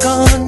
gone.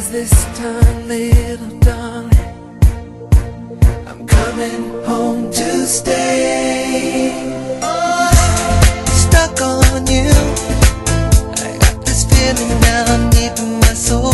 says this time, little darling, I'm coming home to stay. Oh, stuck on you. I got this feeling now, deep in my soul.